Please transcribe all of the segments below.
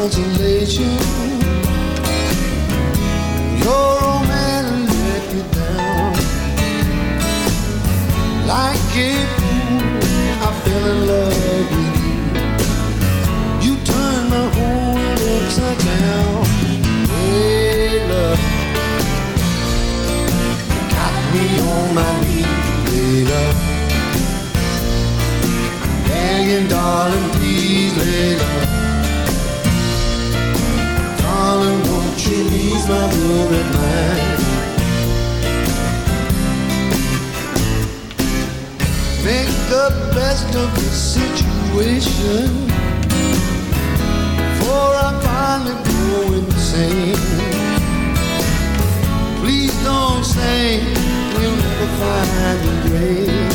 consolation. Your old man let me down. Like it, I fell in love with you. You turned my whole world upside down. Hey, love. Got me on my knees, hey, love. Begging, darling, please, hey, love. she's my moonlit light. Make the best of the situation, for I finally go insane. Please don't say we'll never find a grave.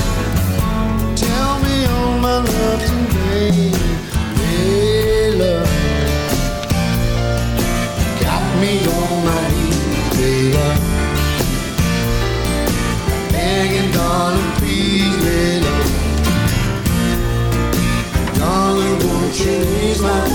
Tell me all my love today, hey love. Got me on. Darling, please let Darling, won't you ease my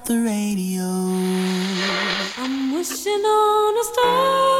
off the radio. I'm wishing on a star.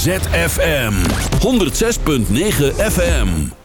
ZFM 106.9 FM.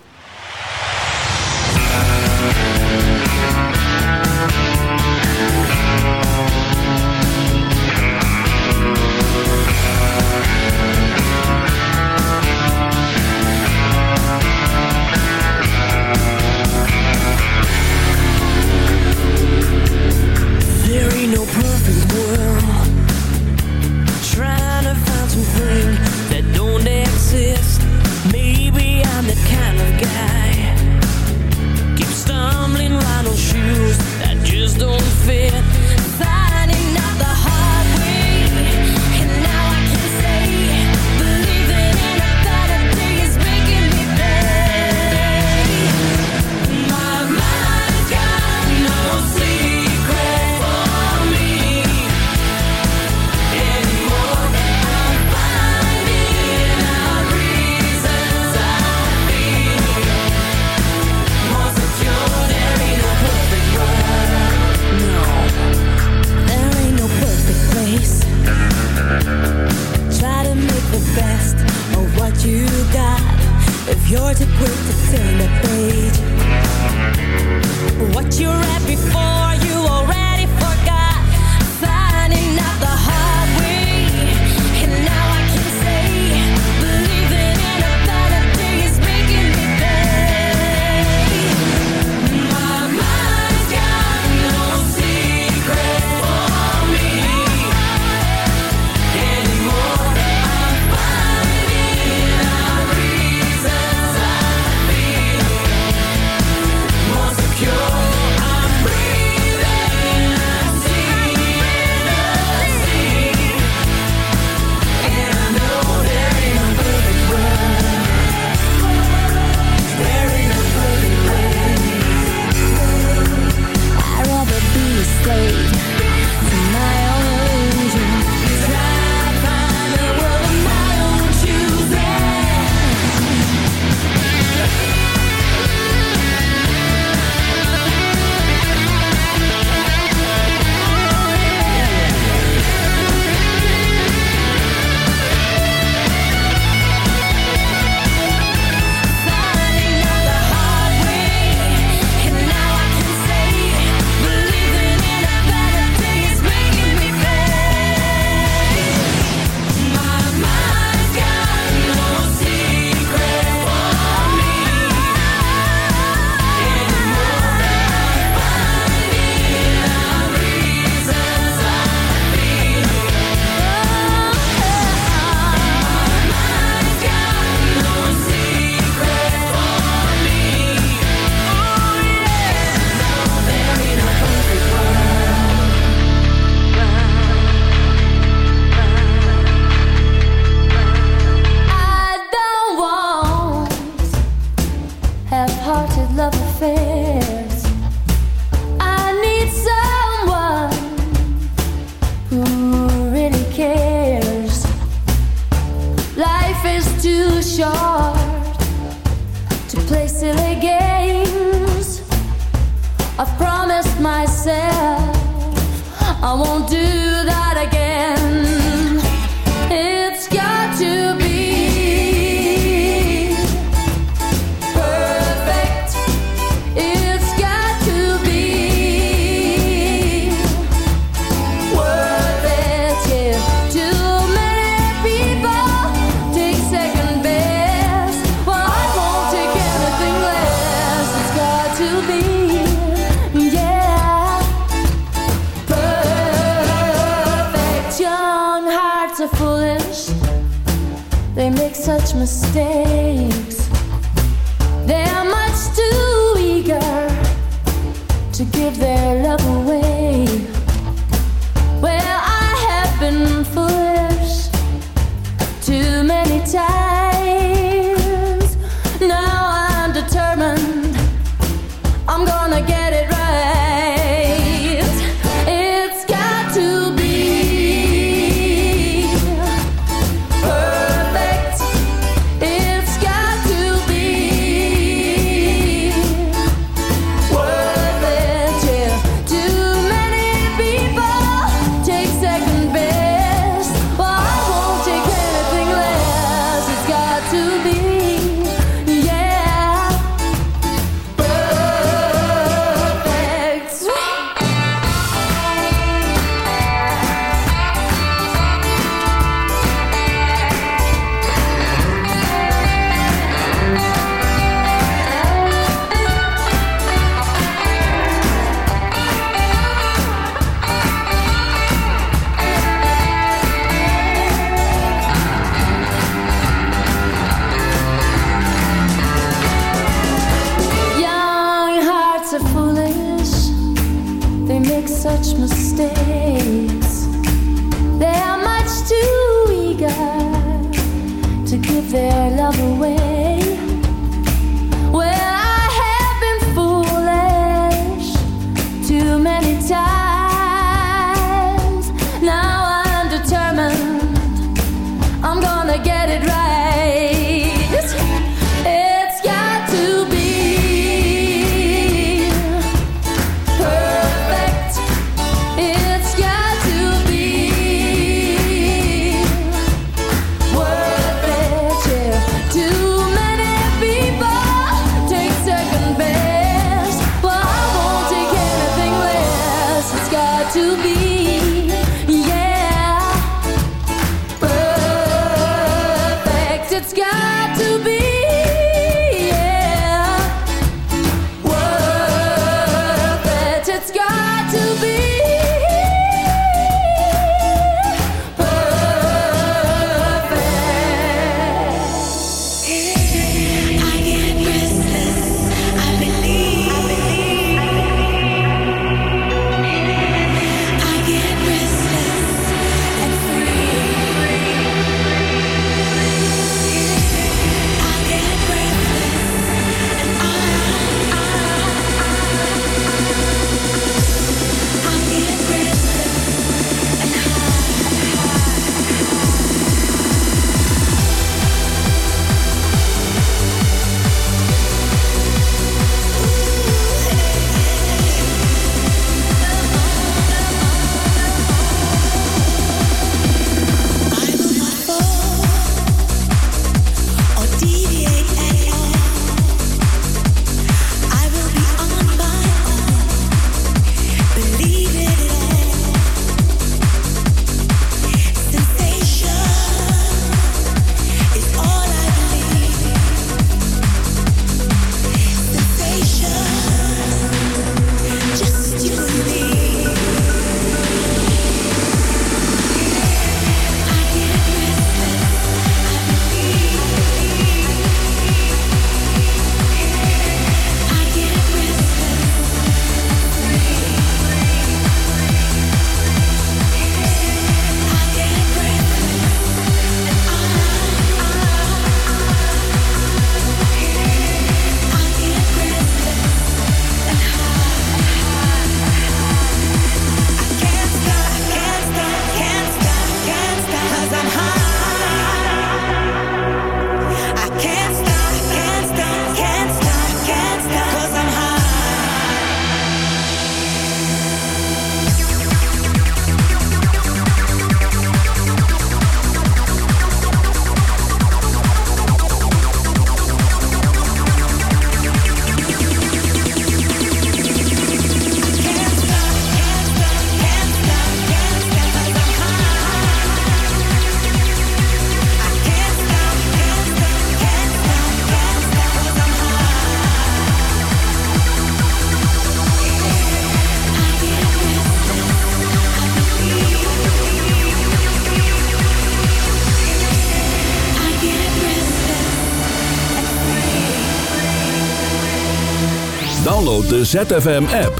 De ZFM-app.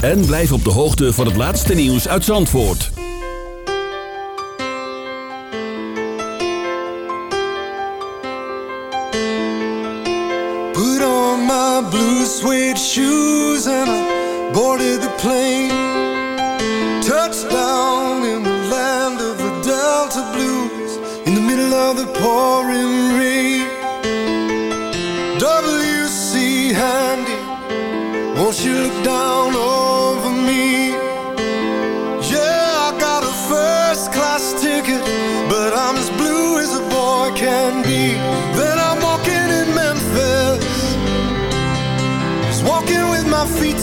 En blijf op de hoogte van het laatste nieuws uit Zandvoort. Put on my blue suede shoes and I boarded the plane. Touchdown in the land of the Delta Blues in the middle of the pouring rain.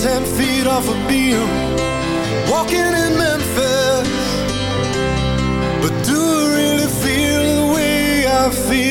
Ten feet off a Beale. Walking in Memphis, but do I really feel the way I feel?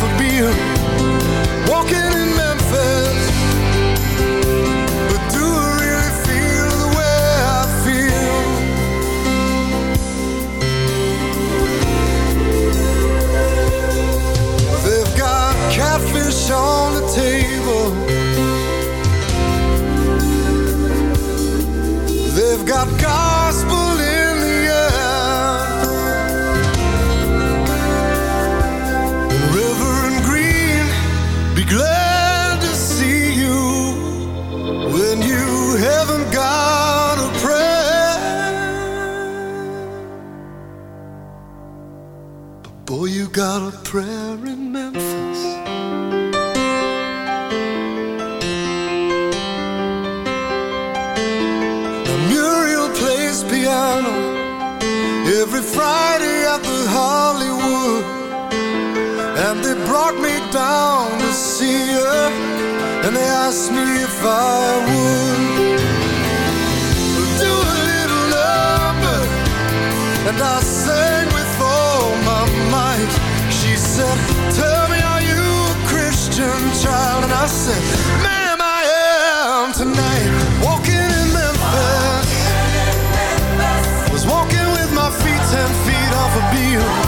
A Beale Walking in haven't got a prayer. But boy, you got a prayer in Memphis. Now Muriel plays piano every Friday at the Hollywood. And they brought me down to see her And they asked me if I would And I sang with all my might. She said, tell me are you a Christian child? And I said, ma'am I am tonight. Walking in Memphis. Was walking with my feet ten feet off a Beale